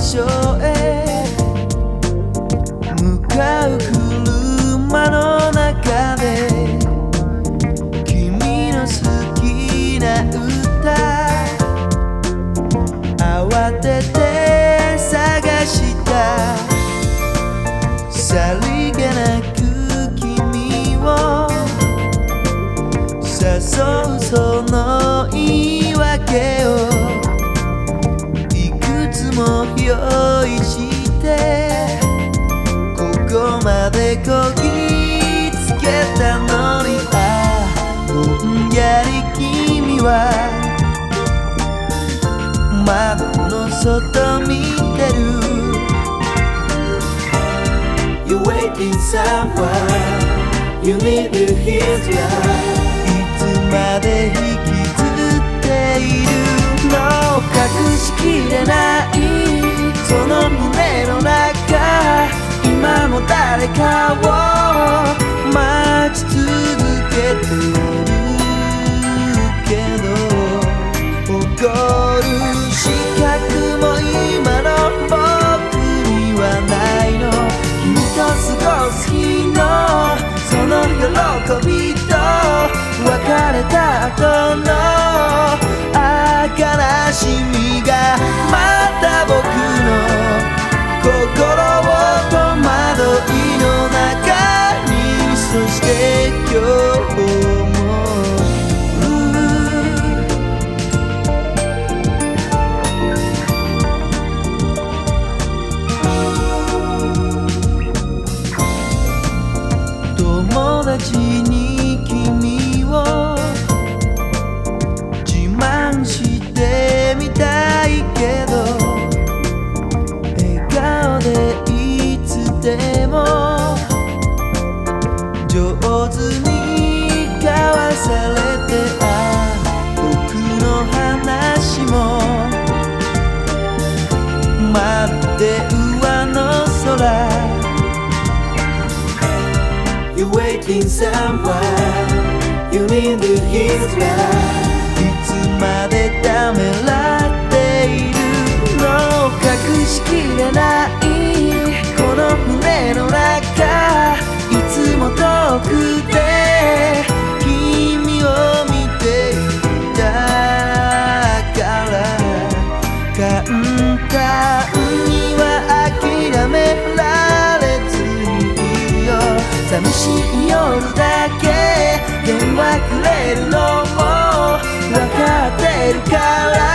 場へ用意してここまでこぎつけたのにあぼんやり君は窓の外見てる。You're waiting someone You need to hear いつまで引きも誰かをでも上手に交わされてあ僕の話もまるで上の空 You're waiting somewhere You need to hear that いつまでためらってしい夜だけ。電話くれるのも分かってるから。